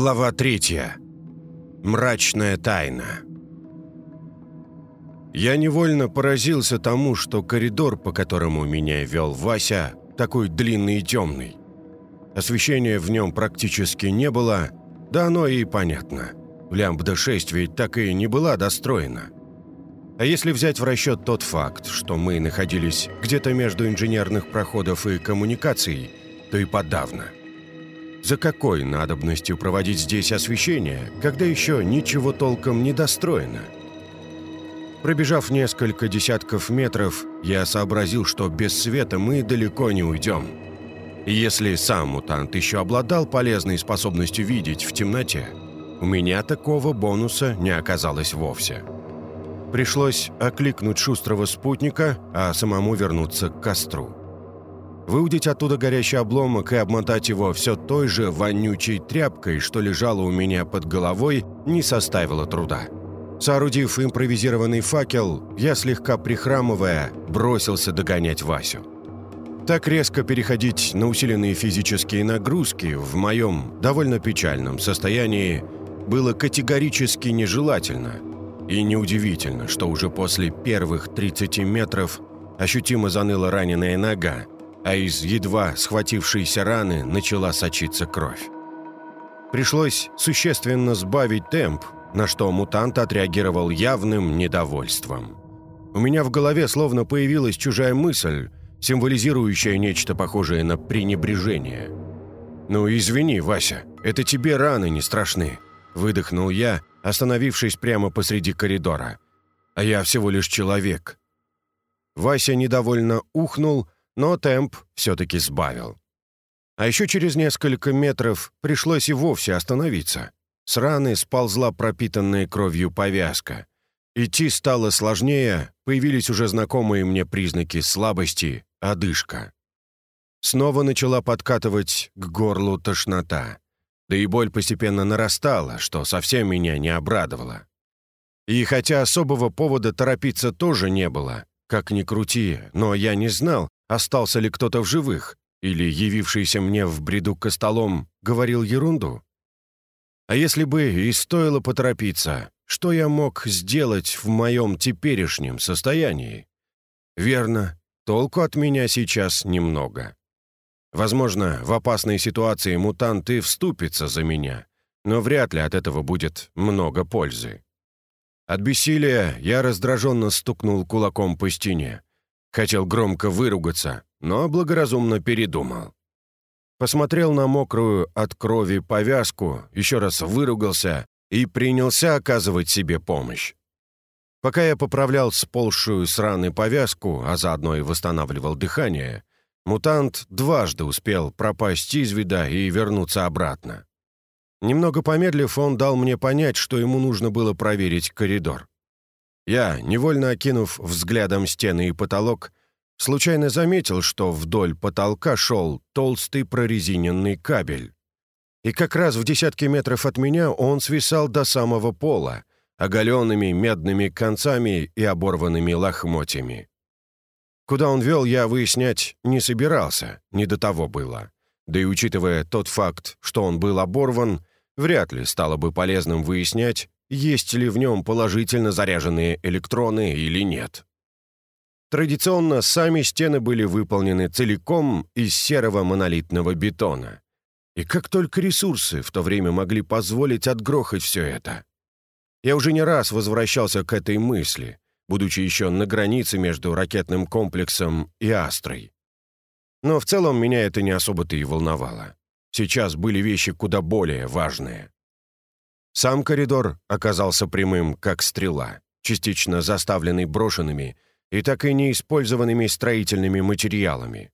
Глава третья. Мрачная тайна. Я невольно поразился тому, что коридор, по которому меня вел Вася, такой длинный и темный. Освещения в нем практически не было, да оно и понятно. Лямбда-6 ведь так и не была достроена. А если взять в расчет тот факт, что мы находились где-то между инженерных проходов и коммуникаций, то и подавно – за какой надобностью проводить здесь освещение, когда еще ничего толком не достроено? Пробежав несколько десятков метров, я сообразил, что без света мы далеко не уйдем. Если сам мутант еще обладал полезной способностью видеть в темноте, у меня такого бонуса не оказалось вовсе. Пришлось окликнуть шустрого спутника, а самому вернуться к костру выудить оттуда горящий обломок и обмотать его все той же вонючей тряпкой, что лежала у меня под головой, не составило труда. Соорудив импровизированный факел, я, слегка прихрамывая, бросился догонять Васю. Так резко переходить на усиленные физические нагрузки в моем довольно печальном состоянии было категорически нежелательно. И неудивительно, что уже после первых 30 метров ощутимо заныла раненая нога, а из едва схватившейся раны начала сочиться кровь. Пришлось существенно сбавить темп, на что мутант отреагировал явным недовольством. У меня в голове словно появилась чужая мысль, символизирующая нечто похожее на пренебрежение. «Ну, извини, Вася, это тебе раны не страшны», — выдохнул я, остановившись прямо посреди коридора. «А я всего лишь человек». Вася недовольно ухнул, — но темп все-таки сбавил. А еще через несколько метров пришлось и вовсе остановиться. С раны сползла пропитанная кровью повязка. Идти стало сложнее, появились уже знакомые мне признаки слабости, одышка. Снова начала подкатывать к горлу тошнота. Да и боль постепенно нарастала, что совсем меня не обрадовало. И хотя особого повода торопиться тоже не было, как ни крути, но я не знал, остался ли кто-то в живых, или явившийся мне в бреду костолом говорил ерунду? А если бы и стоило поторопиться, что я мог сделать в моем теперешнем состоянии? Верно, толку от меня сейчас немного. Возможно, в опасной ситуации мутант и вступится за меня, но вряд ли от этого будет много пользы. От бессилия я раздраженно стукнул кулаком по стене. Хотел громко выругаться, но благоразумно передумал. Посмотрел на мокрую от крови повязку, еще раз выругался и принялся оказывать себе помощь. Пока я поправлял сползшую с раны повязку, а заодно и восстанавливал дыхание, мутант дважды успел пропасть из вида и вернуться обратно. Немного помедлив, он дал мне понять, что ему нужно было проверить коридор. Я, невольно окинув взглядом стены и потолок, случайно заметил, что вдоль потолка шел толстый прорезиненный кабель. И как раз в десятке метров от меня он свисал до самого пола, оголенными медными концами и оборванными лохмотьями. Куда он вел, я выяснять не собирался, не до того было. Да и учитывая тот факт, что он был оборван, вряд ли стало бы полезным выяснять, есть ли в нем положительно заряженные электроны или нет. Традиционно сами стены были выполнены целиком из серого монолитного бетона. И как только ресурсы в то время могли позволить отгрохать все это. Я уже не раз возвращался к этой мысли, будучи еще на границе между ракетным комплексом и Астрой. Но в целом меня это не особо-то и волновало. Сейчас были вещи куда более важные. Сам коридор оказался прямым, как стрела, частично заставленный брошенными и так и неиспользованными строительными материалами.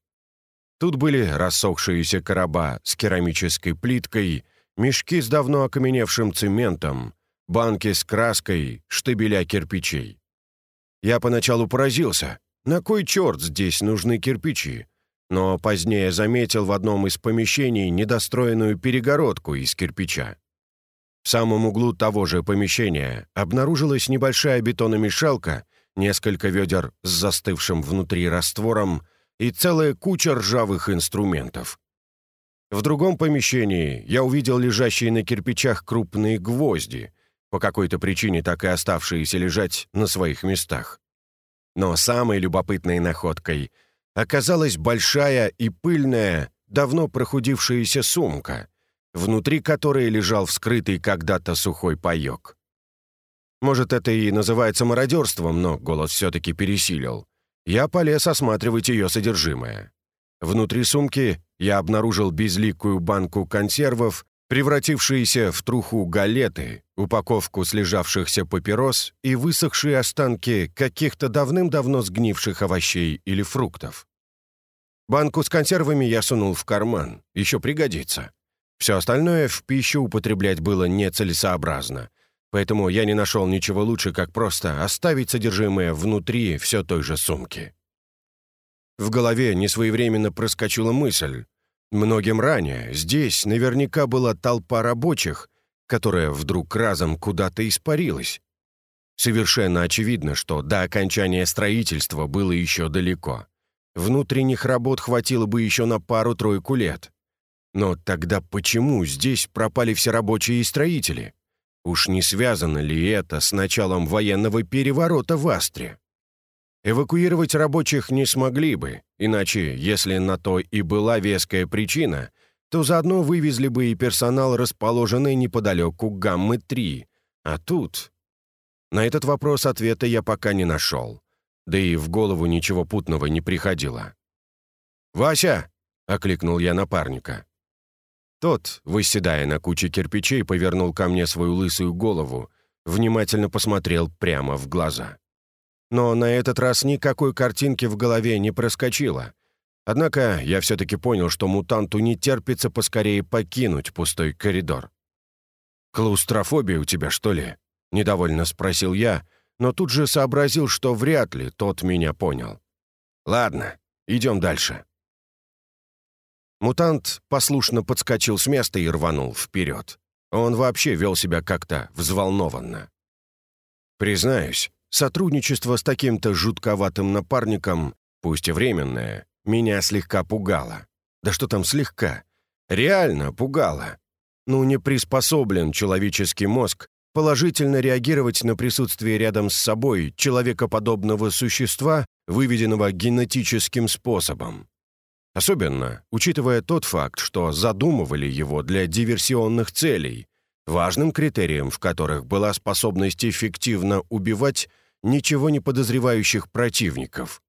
Тут были рассохшиеся короба с керамической плиткой, мешки с давно окаменевшим цементом, банки с краской, штабеля кирпичей. Я поначалу поразился, на кой черт здесь нужны кирпичи, но позднее заметил в одном из помещений недостроенную перегородку из кирпича. В самом углу того же помещения обнаружилась небольшая бетономешалка, несколько ведер с застывшим внутри раствором и целая куча ржавых инструментов. В другом помещении я увидел лежащие на кирпичах крупные гвозди, по какой-то причине так и оставшиеся лежать на своих местах. Но самой любопытной находкой оказалась большая и пыльная, давно прохудившаяся сумка, внутри которой лежал вскрытый когда-то сухой паёк. Может, это и называется мародерством, но голос все-таки пересилил. Я полез осматривать ее содержимое. Внутри сумки я обнаружил безликую банку консервов, превратившиеся в труху галеты, упаковку слежавшихся папирос и высохшие останки каких-то давным-давно сгнивших овощей или фруктов. Банку с консервами я сунул в карман, еще пригодится. Все остальное в пищу употреблять было нецелесообразно, поэтому я не нашел ничего лучше, как просто оставить содержимое внутри все той же сумки. В голове несвоевременно проскочила мысль. Многим ранее здесь наверняка была толпа рабочих, которая вдруг разом куда-то испарилась. Совершенно очевидно, что до окончания строительства было еще далеко. Внутренних работ хватило бы еще на пару-тройку лет. Но тогда почему здесь пропали все рабочие и строители? Уж не связано ли это с началом военного переворота в Астре? Эвакуировать рабочих не смогли бы, иначе, если на то и была веская причина, то заодно вывезли бы и персонал, расположенный неподалеку Гаммы-3. А тут... На этот вопрос ответа я пока не нашел. Да и в голову ничего путного не приходило. «Вася!» — окликнул я напарника. Тот, выседая на куче кирпичей, повернул ко мне свою лысую голову, внимательно посмотрел прямо в глаза но на этот раз никакой картинки в голове не проскочило. Однако я все-таки понял, что мутанту не терпится поскорее покинуть пустой коридор. «Клаустрофобия у тебя, что ли?» — недовольно спросил я, но тут же сообразил, что вряд ли тот меня понял. «Ладно, идем дальше». Мутант послушно подскочил с места и рванул вперед. Он вообще вел себя как-то взволнованно. Признаюсь, Сотрудничество с таким-то жутковатым напарником, пусть и временное, меня слегка пугало. Да что там слегка? Реально пугало. Ну, не приспособлен человеческий мозг положительно реагировать на присутствие рядом с собой человекоподобного существа, выведенного генетическим способом. Особенно, учитывая тот факт, что задумывали его для диверсионных целей, важным критерием в которых была способность эффективно убивать ничего не подозревающих противников.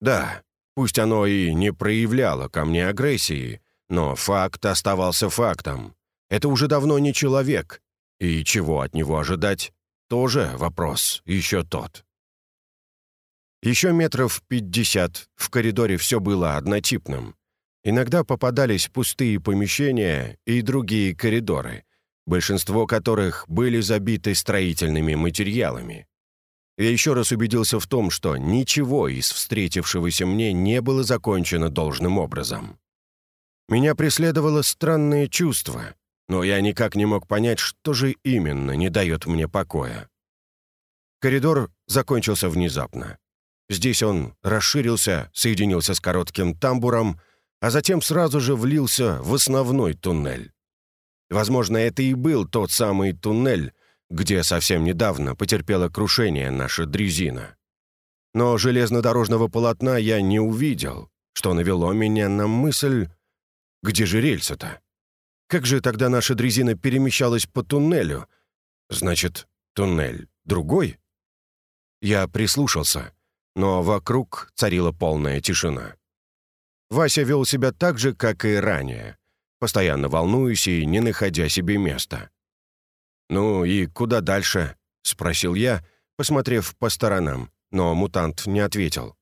Да, пусть оно и не проявляло ко мне агрессии, но факт оставался фактом. Это уже давно не человек, и чего от него ожидать, тоже вопрос еще тот. Еще метров пятьдесят в коридоре все было однотипным. Иногда попадались пустые помещения и другие коридоры, большинство которых были забиты строительными материалами. Я еще раз убедился в том, что ничего из встретившегося мне не было закончено должным образом. Меня преследовало странное чувство, но я никак не мог понять, что же именно не дает мне покоя. Коридор закончился внезапно. Здесь он расширился, соединился с коротким тамбуром, а затем сразу же влился в основной туннель. Возможно, это и был тот самый туннель, где совсем недавно потерпела крушение наша дрезина. Но железнодорожного полотна я не увидел, что навело меня на мысль, где же рельсы-то? Как же тогда наша дрезина перемещалась по туннелю? Значит, туннель другой? Я прислушался, но вокруг царила полная тишина. Вася вел себя так же, как и ранее, постоянно волнуясь и не находя себе места. «Ну и куда дальше?» — спросил я, посмотрев по сторонам, но мутант не ответил.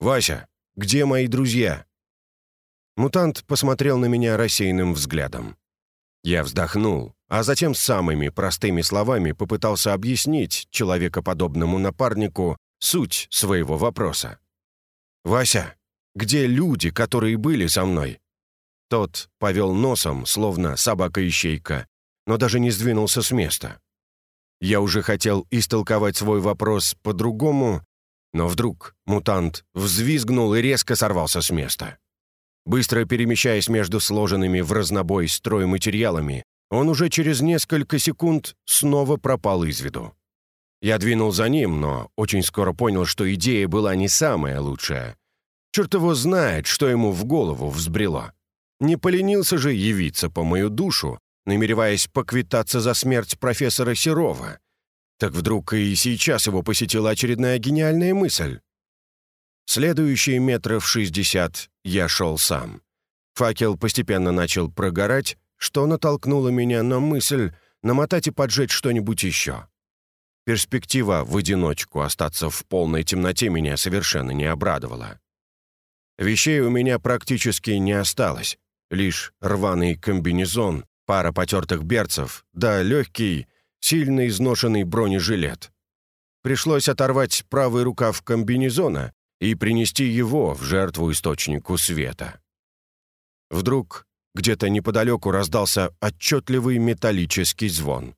«Вася, где мои друзья?» Мутант посмотрел на меня рассеянным взглядом. Я вздохнул, а затем самыми простыми словами попытался объяснить человекоподобному напарнику суть своего вопроса. «Вася, где люди, которые были со мной?» Тот повел носом, словно собака-ищейка, но даже не сдвинулся с места. Я уже хотел истолковать свой вопрос по-другому, но вдруг мутант взвизгнул и резко сорвался с места. Быстро перемещаясь между сложенными в разнобой стройматериалами, он уже через несколько секунд снова пропал из виду. Я двинул за ним, но очень скоро понял, что идея была не самая лучшая. Черт его знает, что ему в голову взбрело. Не поленился же явиться по мою душу, намереваясь поквитаться за смерть профессора Серова. Так вдруг и сейчас его посетила очередная гениальная мысль. Следующие метров шестьдесят я шел сам. Факел постепенно начал прогорать, что натолкнуло меня на мысль намотать и поджечь что-нибудь еще. Перспектива в одиночку остаться в полной темноте меня совершенно не обрадовала. Вещей у меня практически не осталось, лишь рваный комбинезон, пара потертых берцев, да легкий, сильно изношенный бронежилет. Пришлось оторвать правый рукав комбинезона и принести его в жертву источнику света. Вдруг где-то неподалеку раздался отчетливый металлический звон.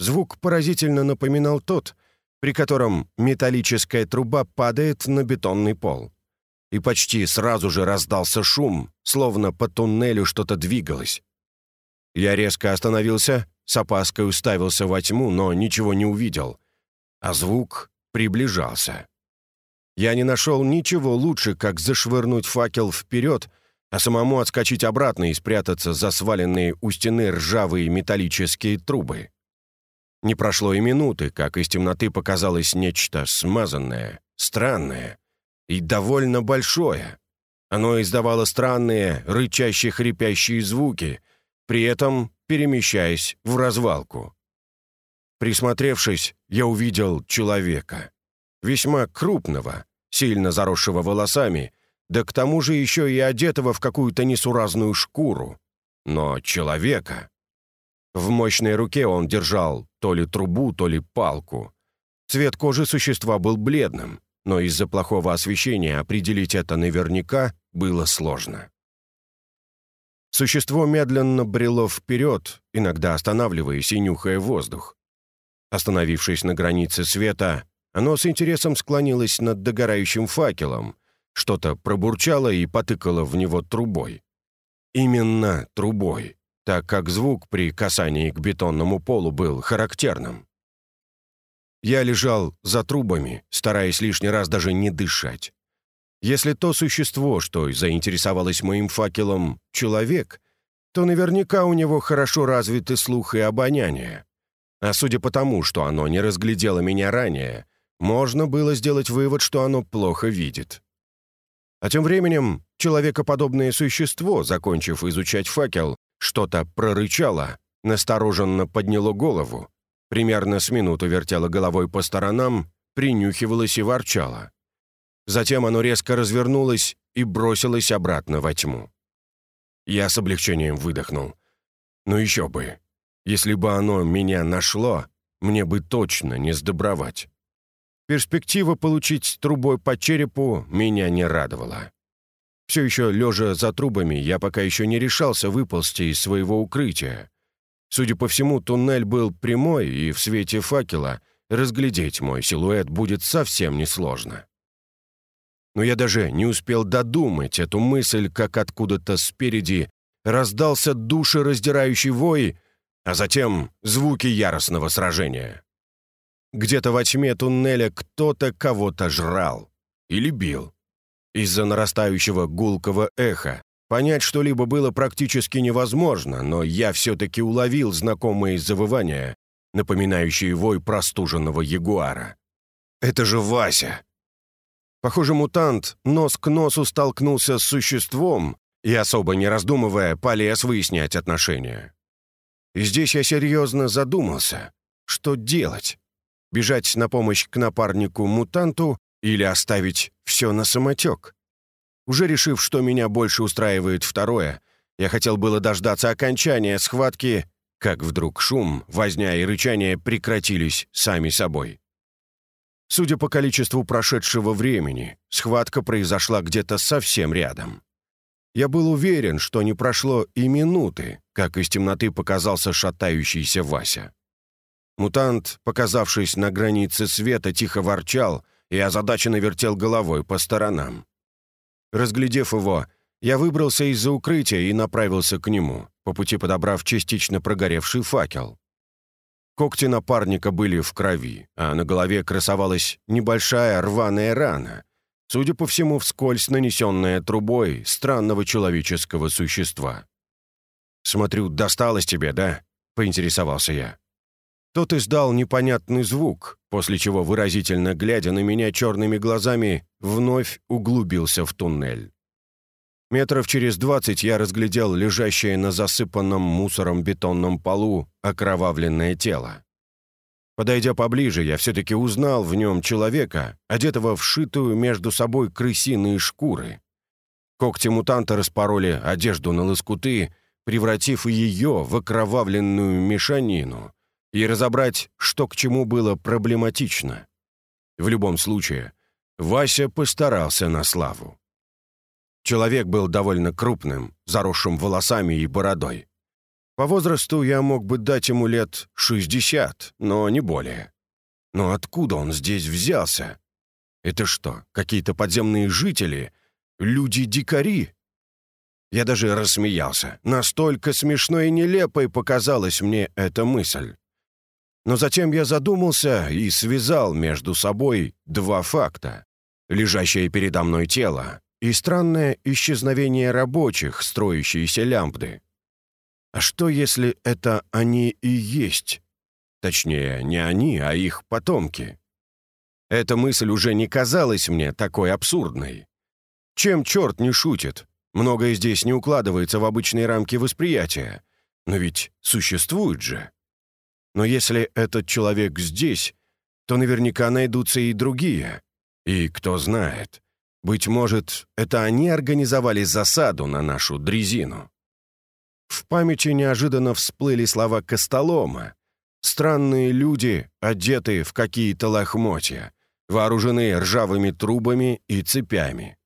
Звук поразительно напоминал тот, при котором металлическая труба падает на бетонный пол. И почти сразу же раздался шум, словно по туннелю что-то двигалось. Я резко остановился, с опаской уставился во тьму, но ничего не увидел. А звук приближался. Я не нашел ничего лучше, как зашвырнуть факел вперед, а самому отскочить обратно и спрятаться за сваленные у стены ржавые металлические трубы. Не прошло и минуты, как из темноты показалось нечто смазанное, странное и довольно большое. Оно издавало странные, рычащие, хрипящие звуки, при этом перемещаясь в развалку. Присмотревшись, я увидел человека. Весьма крупного, сильно заросшего волосами, да к тому же еще и одетого в какую-то несуразную шкуру. Но человека. В мощной руке он держал то ли трубу, то ли палку. Цвет кожи существа был бледным, но из-за плохого освещения определить это наверняка было сложно. Существо медленно брело вперед, иногда останавливаясь и нюхая воздух. Остановившись на границе света, оно с интересом склонилось над догорающим факелом, что-то пробурчало и потыкало в него трубой. Именно трубой, так как звук при касании к бетонному полу был характерным. Я лежал за трубами, стараясь лишний раз даже не дышать. Если то существо, что заинтересовалось моим факелом, человек, то наверняка у него хорошо развиты слух и обоняние. А судя по тому, что оно не разглядело меня ранее, можно было сделать вывод, что оно плохо видит. А тем временем человекоподобное существо, закончив изучать факел, что-то прорычало, настороженно подняло голову, примерно с минуту вертело головой по сторонам, принюхивалось и ворчало. Затем оно резко развернулось и бросилось обратно во тьму. Я с облегчением выдохнул. Ну еще бы. Если бы оно меня нашло, мне бы точно не сдобровать. Перспектива получить трубой по черепу меня не радовала. Все еще лежа за трубами, я пока еще не решался выползти из своего укрытия. Судя по всему, туннель был прямой, и в свете факела разглядеть мой силуэт будет совсем несложно. Но я даже не успел додумать эту мысль, как откуда-то спереди раздался душераздирающий вой, а затем звуки яростного сражения. Где-то во тьме туннеля кто-то кого-то жрал или бил. Из-за нарастающего гулкого эха понять что-либо было практически невозможно, но я все-таки уловил знакомые завывания, напоминающие вой простуженного ягуара. «Это же Вася!» Похоже, мутант нос к носу столкнулся с существом и, особо не раздумывая, полез выяснять отношения. И здесь я серьезно задумался, что делать бежать на помощь к напарнику-мутанту или оставить все на самотек. Уже решив, что меня больше устраивает второе, я хотел было дождаться окончания схватки, как вдруг шум, возня и рычание прекратились сами собой. Судя по количеству прошедшего времени, схватка произошла где-то совсем рядом. Я был уверен, что не прошло и минуты, как из темноты показался шатающийся Вася. Мутант, показавшись на границе света, тихо ворчал и озадаченно вертел головой по сторонам. Разглядев его, Я выбрался из-за укрытия и направился к нему, по пути подобрав частично прогоревший факел. Когти напарника были в крови, а на голове красовалась небольшая рваная рана, судя по всему, вскользь нанесенная трубой странного человеческого существа. «Смотрю, досталось тебе, да?» — поинтересовался я. Тот издал непонятный звук, после чего, выразительно глядя на меня черными глазами, вновь углубился в туннель. Метров через двадцать я разглядел лежащее на засыпанном мусором бетонном полу окровавленное тело. Подойдя поближе, я все-таки узнал в нем человека, одетого в шитую между собой крысиные шкуры. Когти мутанта распороли одежду на лоскуты, превратив ее в окровавленную мешанину, и разобрать, что к чему было проблематично. В любом случае, Вася постарался на славу. Человек был довольно крупным, заросшим волосами и бородой. По возрасту я мог бы дать ему лет 60, но не более. Но откуда он здесь взялся? Это что, какие-то подземные жители? Люди-дикари? Я даже рассмеялся. Настолько смешной и нелепой показалась мне эта мысль. Но затем я задумался и связал между собой два факта. Лежащее передо мной тело и странное исчезновение рабочих, строящиеся лямбды. А что, если это они и есть? Точнее, не они, а их потомки. Эта мысль уже не казалась мне такой абсурдной. Чем черт не шутит? Многое здесь не укладывается в обычные рамки восприятия. Но ведь существует же. Но если этот человек здесь, то наверняка найдутся и другие. И кто знает, быть может, это они организовали засаду на нашу дрезину. В памяти неожиданно всплыли слова Костолома. Странные люди, одетые в какие-то лохмотья, вооружены ржавыми трубами и цепями.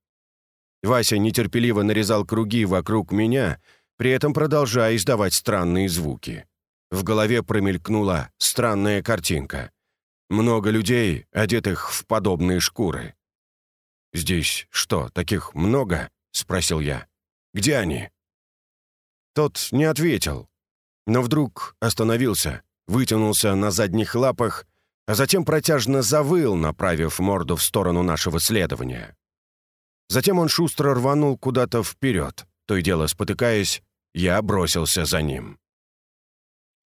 Вася нетерпеливо нарезал круги вокруг меня, при этом продолжая издавать странные звуки. В голове промелькнула странная картинка. Много людей, одетых в подобные шкуры. «Здесь что, таких много?» — спросил я. «Где они?» Тот не ответил, но вдруг остановился, вытянулся на задних лапах, а затем протяжно завыл, направив морду в сторону нашего следования. Затем он шустро рванул куда-то вперед, то и дело спотыкаясь, я бросился за ним.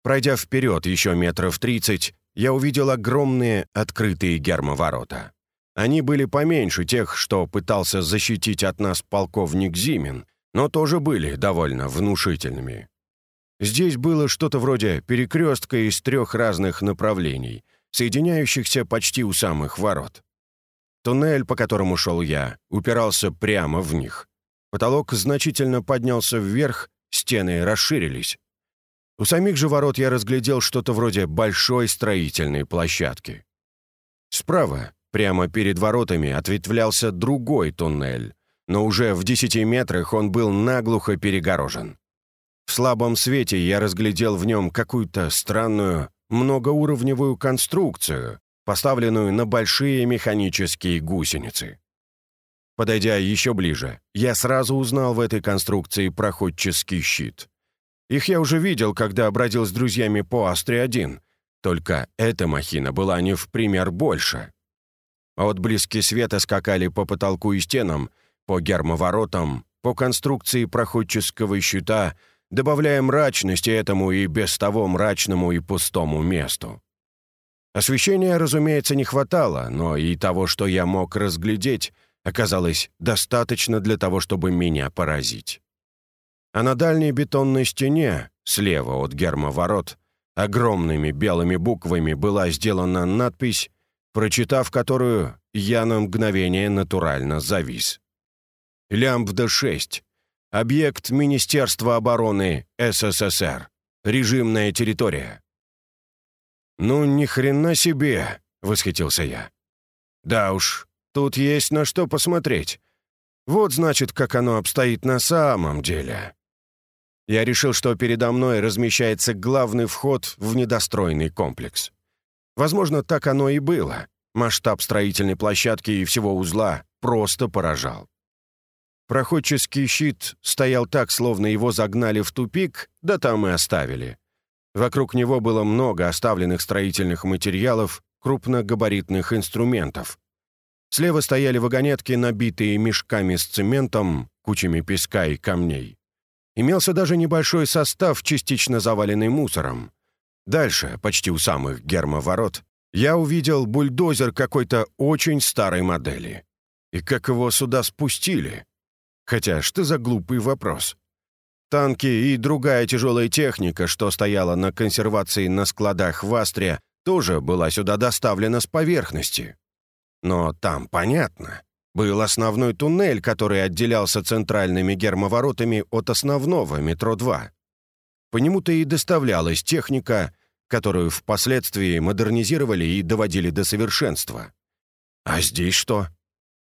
Пройдя вперед еще метров тридцать, я увидел огромные открытые гермоворота. Они были поменьше тех, что пытался защитить от нас полковник Зимин, но тоже были довольно внушительными. Здесь было что-то вроде перекрестка из трех разных направлений, соединяющихся почти у самых ворот. Туннель, по которому шел я, упирался прямо в них. Потолок значительно поднялся вверх, стены расширились. У самих же ворот я разглядел что-то вроде большой строительной площадки. Справа, прямо перед воротами, ответвлялся другой туннель, но уже в десяти метрах он был наглухо перегорожен. В слабом свете я разглядел в нем какую-то странную, многоуровневую конструкцию, поставленную на большие механические гусеницы. Подойдя еще ближе, я сразу узнал в этой конструкции проходческий щит. Их я уже видел, когда бродил с друзьями по Астре-1. Только эта махина была не в пример больше. Отблески света скакали по потолку и стенам, по гермоворотам, по конструкции проходческого щита, добавляя мрачности этому и без того мрачному и пустому месту. Освещения, разумеется, не хватало, но и того, что я мог разглядеть, оказалось достаточно для того, чтобы меня поразить а на дальней бетонной стене, слева от гермоворот, огромными белыми буквами была сделана надпись, прочитав которую, я на мгновение натурально завис. «Лямбда-6. Объект Министерства обороны СССР. Режимная территория». «Ну, ни хрена себе!» — восхитился я. «Да уж, тут есть на что посмотреть. Вот, значит, как оно обстоит на самом деле». Я решил, что передо мной размещается главный вход в недостроенный комплекс. Возможно, так оно и было. Масштаб строительной площадки и всего узла просто поражал. Проходческий щит стоял так, словно его загнали в тупик, да там и оставили. Вокруг него было много оставленных строительных материалов, крупногабаритных инструментов. Слева стояли вагонетки, набитые мешками с цементом, кучами песка и камней. Имелся даже небольшой состав, частично заваленный мусором. Дальше, почти у самых гермоворот, я увидел бульдозер какой-то очень старой модели. И как его сюда спустили? Хотя, что за глупый вопрос? Танки и другая тяжелая техника, что стояла на консервации на складах в Астре, тоже была сюда доставлена с поверхности. Но там понятно. Был основной туннель, который отделялся центральными гермоворотами от основного метро-2. По нему-то и доставлялась техника, которую впоследствии модернизировали и доводили до совершенства. А здесь что?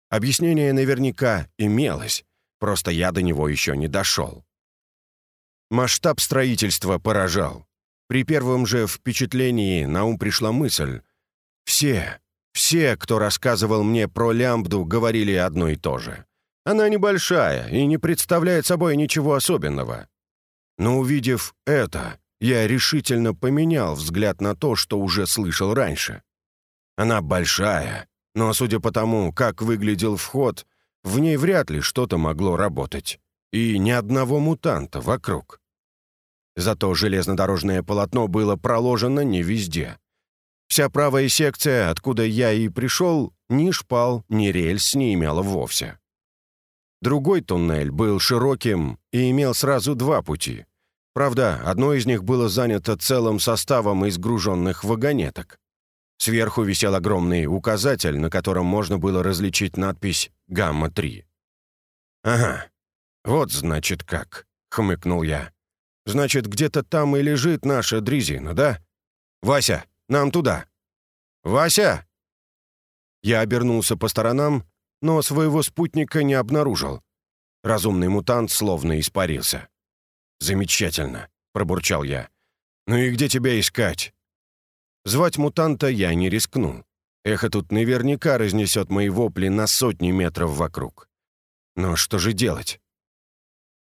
Объяснение наверняка имелось, просто я до него еще не дошел. Масштаб строительства поражал. При первом же впечатлении на ум пришла мысль. Все, все, кто рассказывал мне про лямбду, говорили одно и то же. Она небольшая и не представляет собой ничего особенного. Но увидев это, я решительно поменял взгляд на то, что уже слышал раньше. Она большая, но судя по тому, как выглядел вход, в ней вряд ли что-то могло работать. И ни одного мутанта вокруг. Зато железнодорожное полотно было проложено не везде. Вся правая секция, откуда я и пришел, ни шпал, ни рельс не имела вовсе. Другой туннель был широким и имел сразу два пути. Правда, одно из них было занято целым составом из груженных вагонеток. Сверху висел огромный указатель, на котором можно было различить надпись «Гамма-3». «Ага, вот значит как», — хмыкнул я. Значит, где-то там и лежит наша дрезина, да? Вася, нам туда. Вася!» Я обернулся по сторонам, но своего спутника не обнаружил. Разумный мутант словно испарился. «Замечательно», — пробурчал я. «Ну и где тебя искать?» Звать мутанта я не рискнул. Эхо тут наверняка разнесет мои вопли на сотни метров вокруг. Но что же делать?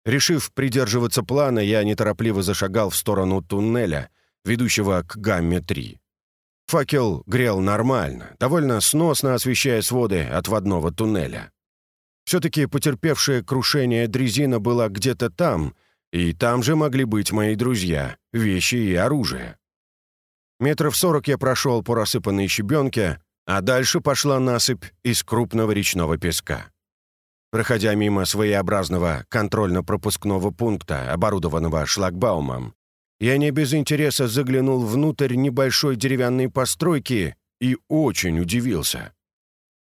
Решив придерживаться плана, я неторопливо зашагал в сторону туннеля, ведущего к гамме-3. Факел грел нормально, довольно сносно освещая своды отводного туннеля. Все-таки потерпевшая крушение дрезина была где-то там, и там же могли быть мои друзья, вещи и оружие. Метров сорок я прошел по рассыпанной щебенке, а дальше пошла насыпь из крупного речного песка. Проходя мимо своеобразного контрольно-пропускного пункта, оборудованного шлагбаумом, я не без интереса заглянул внутрь небольшой деревянной постройки и очень удивился.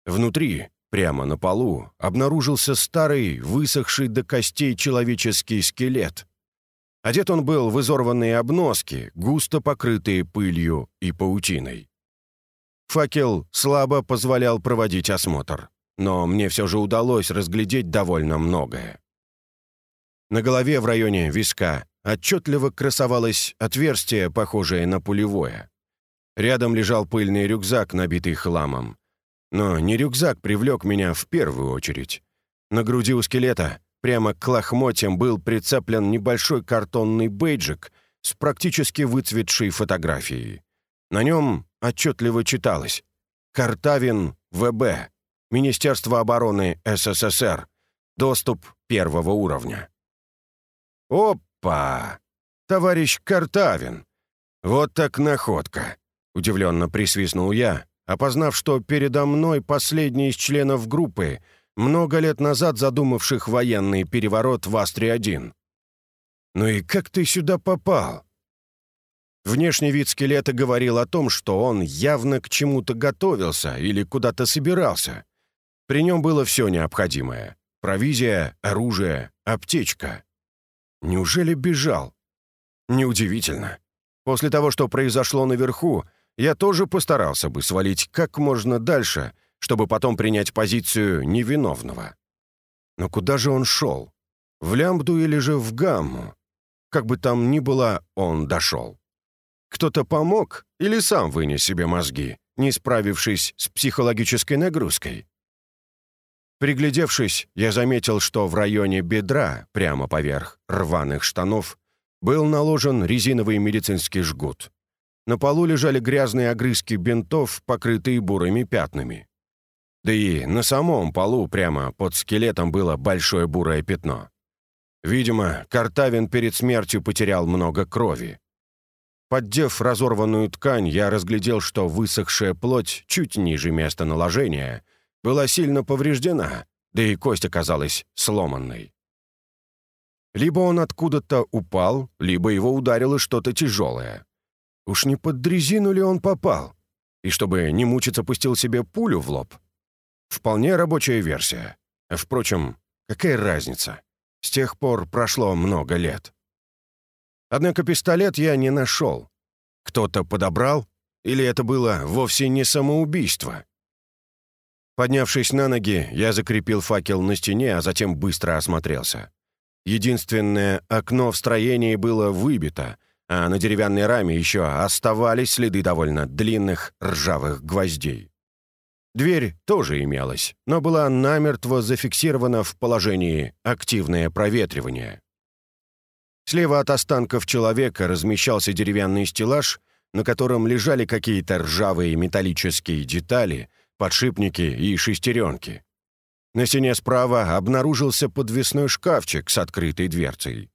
Внутри, прямо на полу, обнаружился старый, высохший до костей человеческий скелет. Одет он был в изорванные обноски, густо покрытые пылью и паутиной. Факел слабо позволял проводить осмотр но мне все же удалось разглядеть довольно многое. На голове в районе виска отчетливо красовалось отверстие, похожее на пулевое. Рядом лежал пыльный рюкзак, набитый хламом. Но не рюкзак привлек меня в первую очередь. На груди у скелета прямо к лохмотьям был прицеплен небольшой картонный бейджик с практически выцветшей фотографией. На нем отчетливо читалось «Картавин ВБ. Министерство обороны СССР. Доступ первого уровня. «Опа! Товарищ Картавин! Вот так находка!» Удивленно присвистнул я, опознав, что передо мной последний из членов группы, много лет назад задумавших военный переворот в Астре-1. «Ну и как ты сюда попал?» Внешний вид скелета говорил о том, что он явно к чему-то готовился или куда-то собирался. При нем было все необходимое. Провизия, оружие, аптечка. Неужели бежал? Неудивительно. После того, что произошло наверху, я тоже постарался бы свалить как можно дальше, чтобы потом принять позицию невиновного. Но куда же он шел? В лямбду или же в гамму? Как бы там ни было, он дошел. Кто-то помог или сам вынес себе мозги, не справившись с психологической нагрузкой? Приглядевшись, я заметил, что в районе бедра, прямо поверх рваных штанов, был наложен резиновый медицинский жгут. На полу лежали грязные огрызки бинтов, покрытые бурыми пятнами. Да и на самом полу прямо под скелетом было большое бурое пятно. Видимо, Картавин перед смертью потерял много крови. Поддев разорванную ткань, я разглядел, что высохшая плоть чуть ниже места наложения была сильно повреждена, да и кость оказалась сломанной. Либо он откуда-то упал, либо его ударило что-то тяжелое. Уж не под дрезину ли он попал? И чтобы не мучиться, пустил себе пулю в лоб? Вполне рабочая версия. Впрочем, какая разница? С тех пор прошло много лет. Однако пистолет я не нашел. Кто-то подобрал? Или это было вовсе не самоубийство? Поднявшись на ноги, я закрепил факел на стене, а затем быстро осмотрелся. Единственное окно в строении было выбито, а на деревянной раме еще оставались следы довольно длинных ржавых гвоздей. Дверь тоже имелась, но была намертво зафиксирована в положении «активное проветривание». Слева от останков человека размещался деревянный стеллаж, на котором лежали какие-то ржавые металлические детали, подшипники и шестеренки. На стене справа обнаружился подвесной шкафчик с открытой дверцей.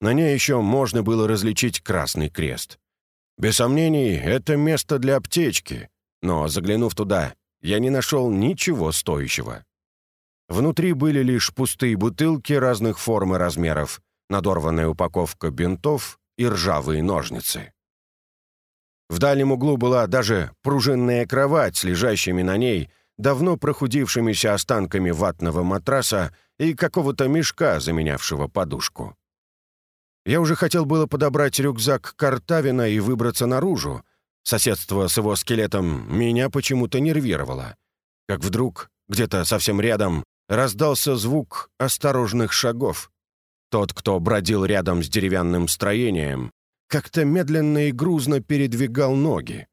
На ней еще можно было различить красный крест. Без сомнений, это место для аптечки, но, заглянув туда, я не нашел ничего стоящего. Внутри были лишь пустые бутылки разных форм и размеров, надорванная упаковка бинтов и ржавые ножницы. В дальнем углу была даже пружинная кровать с лежащими на ней давно прохудившимися останками ватного матраса и какого-то мешка, заменявшего подушку. Я уже хотел было подобрать рюкзак Картавина и выбраться наружу. Соседство с его скелетом меня почему-то нервировало. Как вдруг, где-то совсем рядом, раздался звук осторожных шагов. Тот, кто бродил рядом с деревянным строением, как-то медленно и грузно передвигал ноги.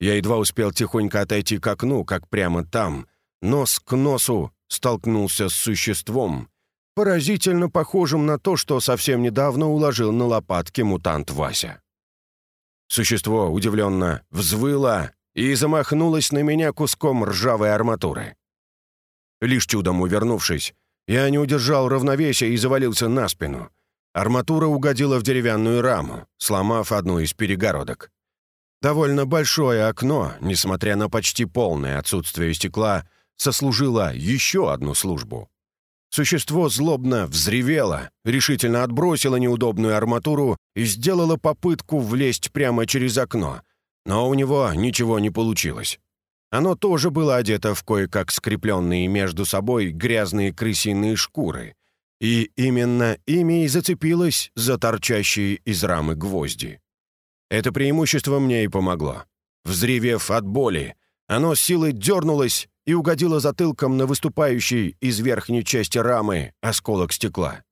Я едва успел тихонько отойти к окну, как прямо там, нос к носу, столкнулся с существом, поразительно похожим на то, что совсем недавно уложил на лопатки мутант Вася. Существо удивленно взвыло и замахнулось на меня куском ржавой арматуры. Лишь чудом увернувшись, я не удержал равновесия и завалился на спину. Арматура угодила в деревянную раму, сломав одну из перегородок. Довольно большое окно, несмотря на почти полное отсутствие стекла, сослужило еще одну службу. Существо злобно взревело, решительно отбросило неудобную арматуру и сделало попытку влезть прямо через окно, но у него ничего не получилось. Оно тоже было одето в кое-как скрепленные между собой грязные крысиные шкуры, и именно ими и зацепилось за торчащие из рамы гвозди. Это преимущество мне и помогло. Взревев от боли, оно силой дернулось и угодило затылком на выступающий из верхней части рамы осколок стекла.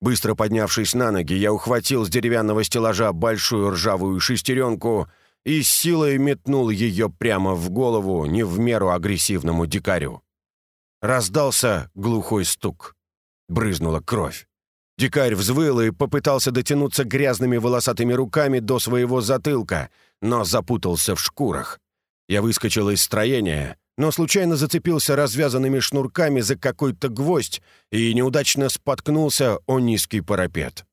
Быстро поднявшись на ноги, я ухватил с деревянного стеллажа большую ржавую шестеренку и с силой метнул ее прямо в голову не в меру агрессивному дикарю. Раздался глухой стук. Брызнула кровь. Дикарь взвыл и попытался дотянуться грязными волосатыми руками до своего затылка, но запутался в шкурах. Я выскочил из строения, но случайно зацепился развязанными шнурками за какой-то гвоздь и неудачно споткнулся о низкий парапет.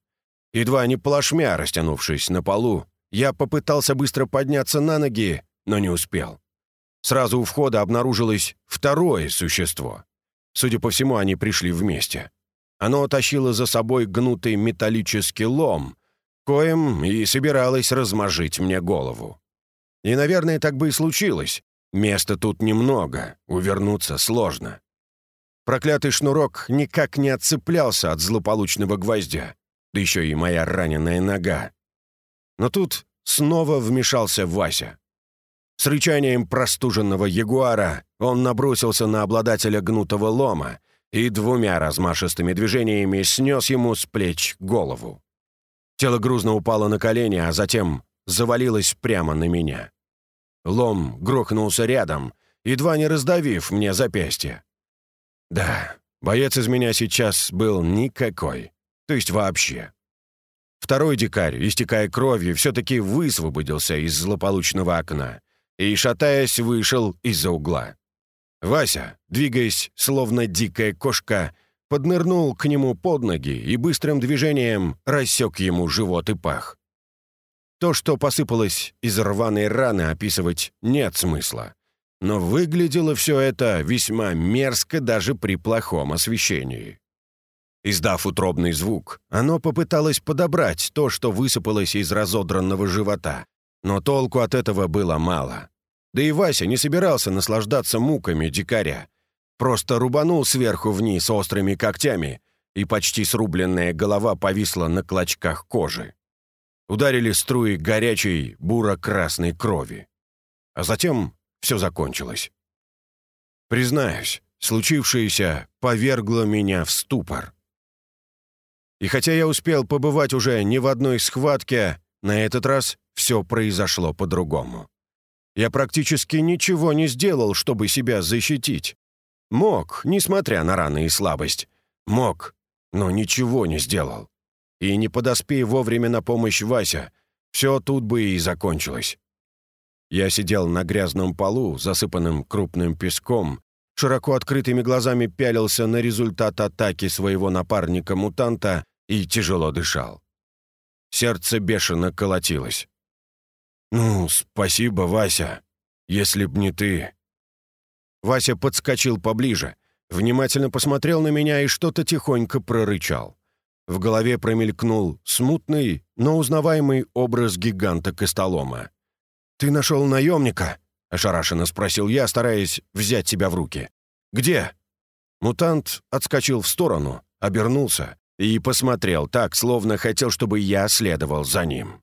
Едва не плашмя растянувшись на полу, я попытался быстро подняться на ноги, но не успел. Сразу у входа обнаружилось второе существо. Судя по всему, они пришли вместе. Оно тащило за собой гнутый металлический лом, коим и собиралось размажить мне голову. И, наверное, так бы и случилось. Места тут немного, увернуться сложно. Проклятый шнурок никак не отцеплялся от злополучного гвоздя, да еще и моя раненая нога. Но тут снова вмешался Вася. С рычанием простуженного ягуара он набросился на обладателя гнутого лома и двумя размашистыми движениями снес ему с плеч голову. Тело грузно упало на колени, а затем завалилось прямо на меня. Лом грохнулся рядом, едва не раздавив мне запястье. Да, боец из меня сейчас был никакой. То есть вообще. Второй дикарь, истекая кровью, все-таки высвободился из злополучного окна и, шатаясь, вышел из-за угла. Вася, двигаясь, словно дикая кошка, поднырнул к нему под ноги и быстрым движением рассек ему живот и пах. То, что посыпалось из рваной раны, описывать нет смысла. Но выглядело все это весьма мерзко даже при плохом освещении. Издав утробный звук, оно попыталось подобрать то, что высыпалось из разодранного живота, но толку от этого было мало. Да и Вася не собирался наслаждаться муками дикаря. Просто рубанул сверху вниз острыми когтями, и почти срубленная голова повисла на клочках кожи. Ударили струи горячей буро-красной крови. А затем все закончилось. Признаюсь, случившееся повергло меня в ступор. И хотя я успел побывать уже не в одной схватке, на этот раз все произошло по-другому. Я практически ничего не сделал, чтобы себя защитить. Мог, несмотря на раны и слабость. Мог, но ничего не сделал. И не подоспей вовремя на помощь Вася, все тут бы и закончилось. Я сидел на грязном полу, засыпанным крупным песком, широко открытыми глазами пялился на результат атаки своего напарника-мутанта и тяжело дышал. Сердце бешено колотилось. «Ну, спасибо, Вася. Если б не ты...» Вася подскочил поближе, внимательно посмотрел на меня и что-то тихонько прорычал. В голове промелькнул смутный, но узнаваемый образ гиганта Костолома. «Ты нашел наемника?» — ошарашенно спросил я, стараясь взять себя в руки. «Где?» Мутант отскочил в сторону, обернулся и посмотрел так, словно хотел, чтобы я следовал за ним.